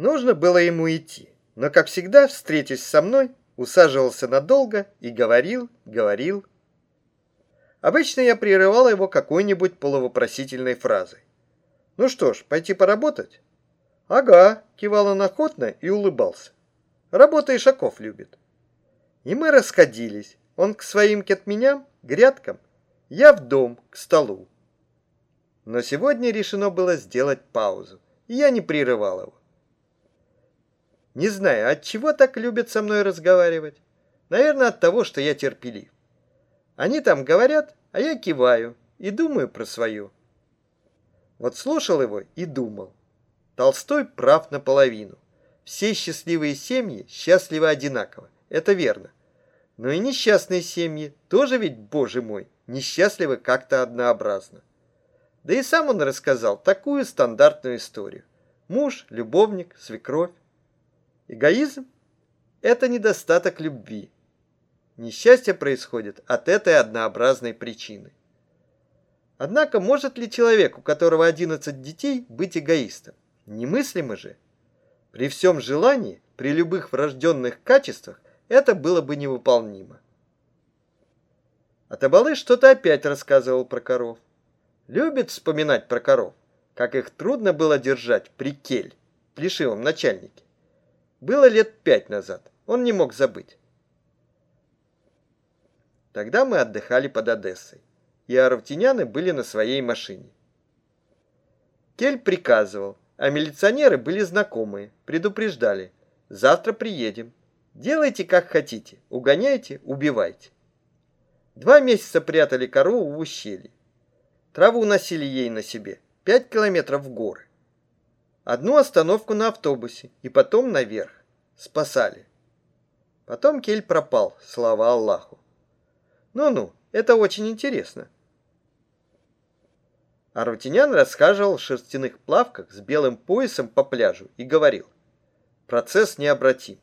Нужно было ему идти, но, как всегда, встретясь со мной, усаживался надолго и говорил, говорил. Обычно я прерывал его какой-нибудь полувопросительной фразой. «Ну что ж, пойти поработать?» «Ага», — кивал он охотно и улыбался. «Работа Ишаков любит». И мы расходились. Он к своим кетменям, грядкам, я в дом, к столу. Но сегодня решено было сделать паузу, и я не прерывал его. Не знаю, от чего так любят со мной разговаривать. Наверное, от того, что я терпелив. Они там говорят, а я киваю и думаю про свое. Вот слушал его и думал. Толстой прав наполовину. Все счастливые семьи счастливы одинаково. Это верно. Но и несчастные семьи тоже ведь, боже мой, несчастливы как-то однообразно. Да и сам он рассказал такую стандартную историю. Муж, любовник, свекровь. Эгоизм – это недостаток любви. Несчастье происходит от этой однообразной причины. Однако может ли человек, у которого 11 детей, быть эгоистом? Немыслимо же. При всем желании, при любых врожденных качествах, это было бы невыполнимо. А Табалы что-то опять рассказывал про коров. Любит вспоминать про коров, как их трудно было держать при кель, плешивом начальнике. Было лет пять назад, он не мог забыть. Тогда мы отдыхали под Одессой, и арутиняны были на своей машине. Кель приказывал, а милиционеры были знакомые, предупреждали. Завтра приедем. Делайте как хотите, угоняйте, убивайте. Два месяца прятали корову в ущелье. Траву носили ей на себе, пять километров в горы. Одну остановку на автобусе и потом наверх. Спасали. Потом Кель пропал, слава Аллаху. Ну-ну, это очень интересно. Арутинян рассказывал в шерстяных плавках с белым поясом по пляжу и говорил. Процесс необратим.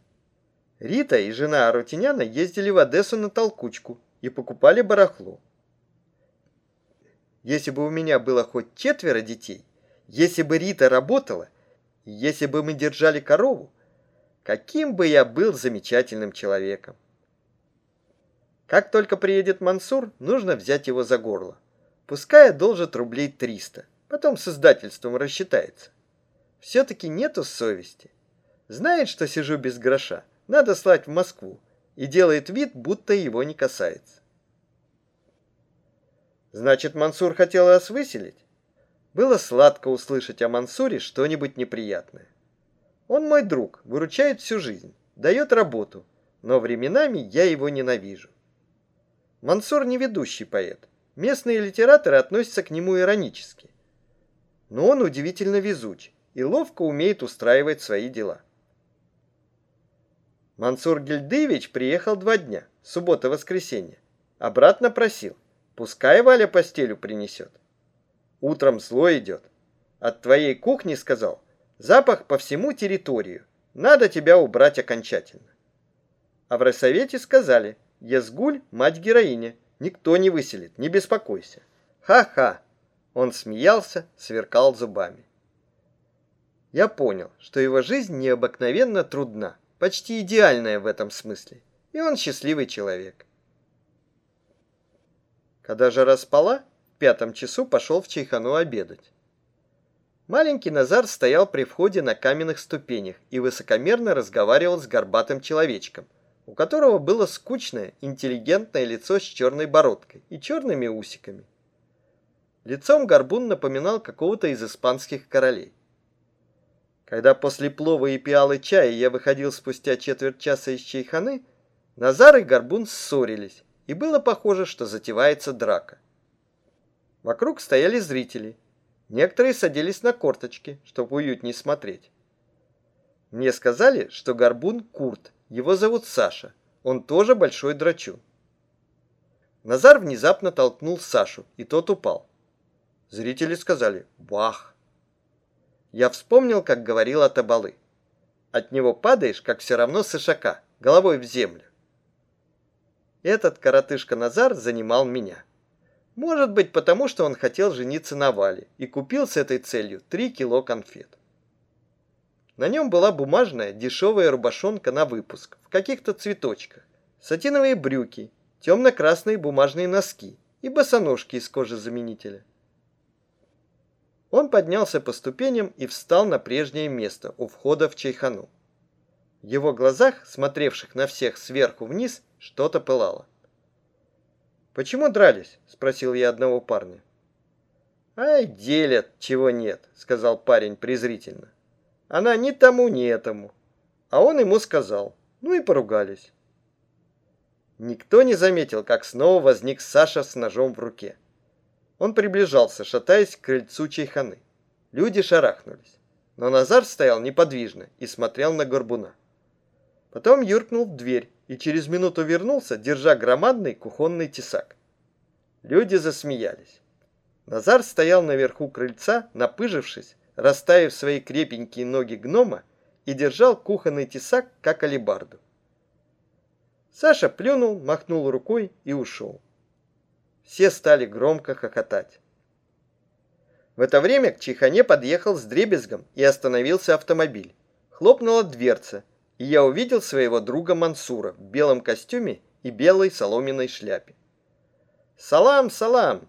Рита и жена Арутиняна ездили в Одессу на толкучку и покупали барахло. Если бы у меня было хоть четверо детей, если бы Рита работала, если бы мы держали корову, каким бы я был замечательным человеком. Как только приедет Мансур, нужно взять его за горло. Пускай одолжит рублей 300, потом с издательством рассчитается. Все-таки нету совести. Знает, что сижу без гроша, надо слать в Москву, и делает вид, будто его не касается. Значит, Мансур хотел вас выселить? Было сладко услышать о Мансуре что-нибудь неприятное. Он мой друг, выручает всю жизнь, дает работу, но временами я его ненавижу. Мансур не ведущий поэт. Местные литераторы относятся к нему иронически. Но он удивительно везуч и ловко умеет устраивать свои дела. Мансур Гильдыевич приехал два дня, суббота-воскресенье. Обратно просил, пускай Валя постелю принесет. Утром зло идет. От твоей кухни, сказал, запах по всему территорию. Надо тебя убрать окончательно. А в райсовете сказали, Езгуль – мать-героиня, никто не выселит, не беспокойся. Ха-ха! Он смеялся, сверкал зубами. Я понял, что его жизнь необыкновенно трудна почти идеальная в этом смысле, и он счастливый человек. Когда же распала, в пятом часу пошел в чайхану обедать. Маленький Назар стоял при входе на каменных ступенях и высокомерно разговаривал с горбатым человечком, у которого было скучное, интеллигентное лицо с черной бородкой и черными усиками. Лицом горбун напоминал какого-то из испанских королей. Когда после плова и пиалы чая я выходил спустя четверть часа из чайханы, Назар и Горбун ссорились, и было похоже, что затевается драка. Вокруг стояли зрители. Некоторые садились на корточки, чтобы уютнее смотреть. Мне сказали, что Горбун Курт, его зовут Саша, он тоже большой драчун. Назар внезапно толкнул Сашу, и тот упал. Зрители сказали «Бах!» Я вспомнил, как говорил Атабалы. От него падаешь, как все равно с ишака, головой в землю. Этот коротышка Назар занимал меня. Может быть, потому что он хотел жениться на Вале и купил с этой целью три кило конфет. На нем была бумажная дешевая рубашонка на выпуск в каких-то цветочках, сатиновые брюки, темно-красные бумажные носки и босоножки из кожезаменителя. Он поднялся по ступеням и встал на прежнее место у входа в чайхану. В его глазах, смотревших на всех сверху вниз, что-то пылало. «Почему дрались?» – спросил я одного парня. «Ай, делят, чего нет», – сказал парень презрительно. «Она ни тому, ни этому». А он ему сказал. Ну и поругались. Никто не заметил, как снова возник Саша с ножом в руке. Он приближался, шатаясь к крыльцу чайханы. Люди шарахнулись. Но Назар стоял неподвижно и смотрел на горбуна. Потом юркнул в дверь и через минуту вернулся, держа громадный кухонный тесак. Люди засмеялись. Назар стоял наверху крыльца, напыжившись, расставив свои крепенькие ноги гнома и держал кухонный тесак, как алебарду. Саша плюнул, махнул рукой и ушел. Все стали громко хохотать. В это время к Чихане подъехал с дребезгом и остановился автомобиль. Хлопнула дверца, и я увидел своего друга Мансура в белом костюме и белой соломенной шляпе. «Салам, салам!»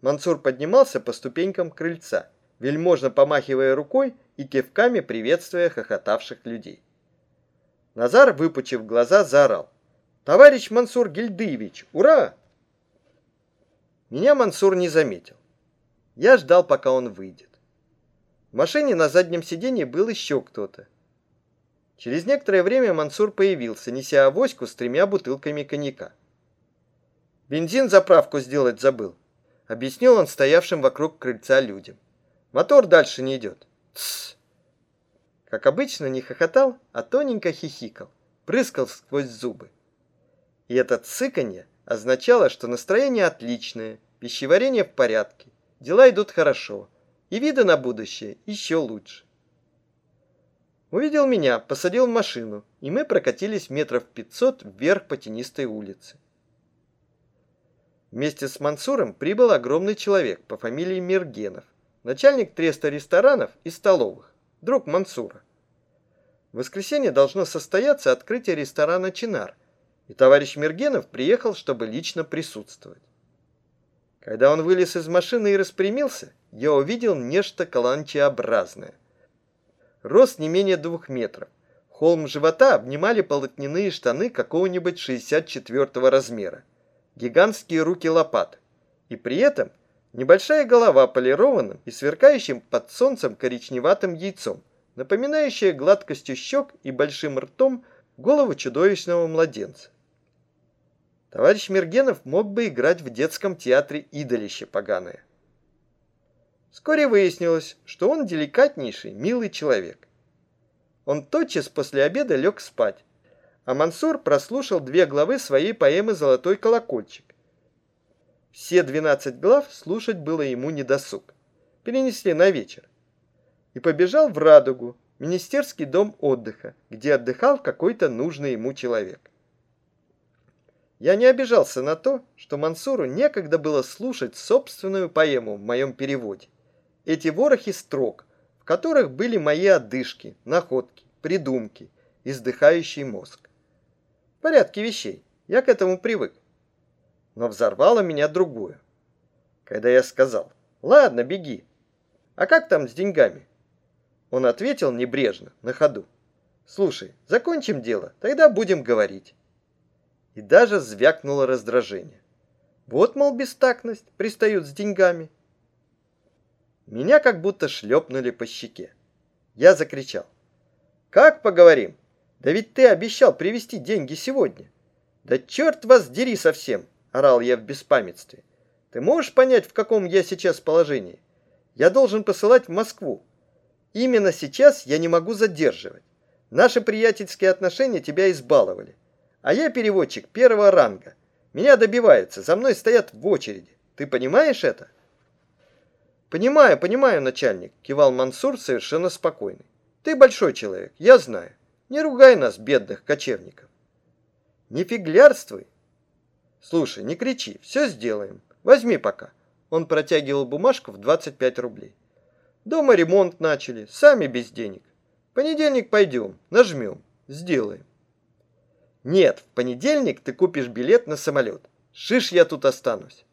Мансур поднимался по ступенькам крыльца, вельможно помахивая рукой и кивками приветствуя хохотавших людей. Назар, выпучив глаза, заорал. «Товарищ Мансур Гильдыевич, ура!» Меня Мансур не заметил. Я ждал, пока он выйдет. В машине на заднем сиденье был еще кто-то. Через некоторое время Мансур появился, неся авоську с тремя бутылками коньяка. «Бензин заправку сделать забыл», — объяснил он стоявшим вокруг крыльца людям. «Мотор дальше не идет». «Тссс!» Как обычно, не хохотал, а тоненько хихикал, прыскал сквозь зубы. И это цыканье означало, что настроение отличное, пищеварение в порядке, дела идут хорошо, и виды на будущее еще лучше. Увидел меня, посадил в машину, и мы прокатились метров пятьсот вверх по тенистой улице. Вместе с Мансуром прибыл огромный человек по фамилии Мергенов, начальник треста ресторанов и столовых, друг Мансура. В воскресенье должно состояться открытие ресторана «Чинар», и товарищ Мергенов приехал, чтобы лично присутствовать. Когда он вылез из машины и распрямился, я увидел нечто каланчеобразное. Рост не менее двух метров. Холм живота обнимали полотняные штаны какого-нибудь 64 размера. Гигантские руки лопат. И при этом небольшая голова полированным и сверкающим под солнцем коричневатым яйцом, напоминающая гладкостью щек и большим ртом голову чудовищного младенца. Товарищ Мергенов мог бы играть в детском театре «Идолище поганое». Вскоре выяснилось, что он деликатнейший, милый человек. Он тотчас после обеда лег спать, а Мансур прослушал две главы своей поэмы «Золотой колокольчик». Все 12 глав слушать было ему недосуг. Перенесли на вечер. И побежал в Радугу, министерский дом отдыха, где отдыхал какой-то нужный ему человек. Я не обижался на то, что Мансуру некогда было слушать собственную поэму в моем переводе. Эти ворохи строк, в которых были мои одышки, находки, придумки, издыхающий мозг. В порядке вещей, я к этому привык. Но взорвало меня другое. Когда я сказал, ладно, беги. А как там с деньгами? Он ответил небрежно, на ходу. Слушай, закончим дело, тогда будем говорить и даже звякнуло раздражение. Вот, мол, бестактность, пристают с деньгами. Меня как будто шлепнули по щеке. Я закричал. «Как поговорим? Да ведь ты обещал привезти деньги сегодня!» «Да черт вас дери совсем!» – орал я в беспамятстве. «Ты можешь понять, в каком я сейчас положении? Я должен посылать в Москву. Именно сейчас я не могу задерживать. Наши приятельские отношения тебя избаловали. А я переводчик первого ранга. Меня добиваются, за мной стоят в очереди. Ты понимаешь это? Понимаю, понимаю, начальник, кивал Мансур совершенно спокойный. Ты большой человек, я знаю. Не ругай нас, бедных кочевников. Не фиглярствуй. Слушай, не кричи, все сделаем. Возьми пока. Он протягивал бумажку в 25 рублей. Дома ремонт начали, сами без денег. понедельник пойдем, нажмем, сделаем. Нет, в понедельник ты купишь билет на самолет. Шиш я тут останусь.